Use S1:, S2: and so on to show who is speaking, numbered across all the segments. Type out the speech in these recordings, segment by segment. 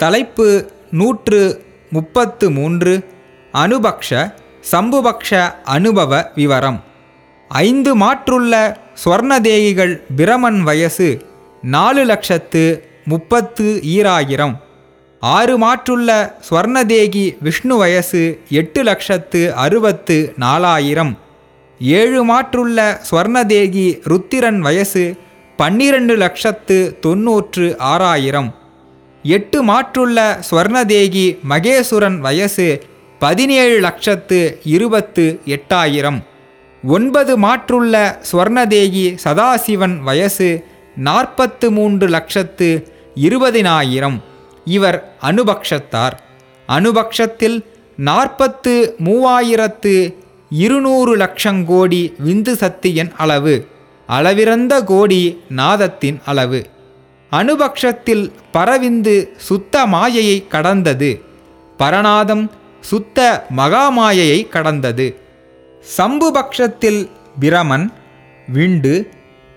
S1: தலைப்பு நூற்று முப்பத்து மூன்று அனுபக்ஷ சம்புபக்ஷ அனுபவ விவரம். ஐந்து மாற்றுள்ள ஸ்வர்ணதேகிகள் பிரமன் வயசு நாலு லட்சத்து முப்பத்து ஈராயிரம். ஆறு மாற்றுள்ள ஸ்வர்ணதேகி விஷ்ணு வயசு எட்டு லட்சத்து அறுபத்து நாலாயிரம். ஏழு மாற்றுள்ள ஸ்வர்ணதேகி ருத்திரன் வயசு பன்னிரண்டு லட்சத்து தொன்னூற்று ஆறாயிரம். எட்டு மாற்றுள்ள ஸ்வர்ணதேகி மகேசுரன் வயசு பதினேழு லட்சத்து இருபத்து எட்டாயிரம். ஒன்பது மாற்றுள்ள ஸ்வர்ணதேகி சதாசிவன் வயசு நாற்பத்து மூன்று லட்சத்து இருபதினாயிரம். இவர் அனுபக்ஷத்தார். அனுபக்ஷத்தில் நாற்பத்து மூவாயிரத்து இருநூறு லட்சங்கோடி விந்து சக்தியின் அளவு. அளவிறந்த கோடி நாதத்தின் அளவு. அனுபக்ஷத்தில் பரவிந்து சுத்த மாயையை கடந்தது. பரநாதம் சுத்த மகாமாயையை கடந்தது. சம்புபக்ஷத்தில் பிரமன் விண்டு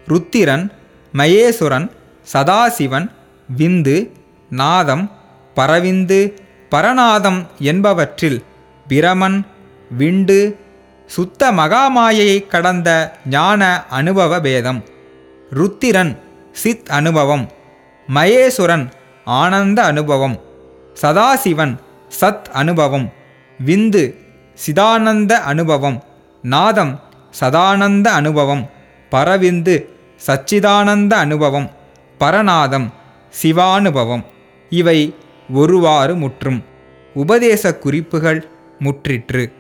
S1: ருத்திரன் மகேசுரன் சதாசிவன் விந்து நாதம் பரவிந்து பரநாதம் என்பவற்றில் பிரமன் விண்டு சுத்த மகாமாயையை கடந்த ஞான அனுபவ பேதம். ருத்திரன் சித் அனுபவம். மகேசுரன் ஆனந்த அனுபவம் சதாசிவன் சத் அனுபவம் விந்து சிதானந்த அனுபவம் நாதம் சதானந்த அனுபவம் பரவிந்து சச்சிதானந்த அனுபவம் பரநாதம் சிவானுபவம். இவை ஒருவாறு முற்றும். உபதேச குறிப்புகள் முற்றிற்று.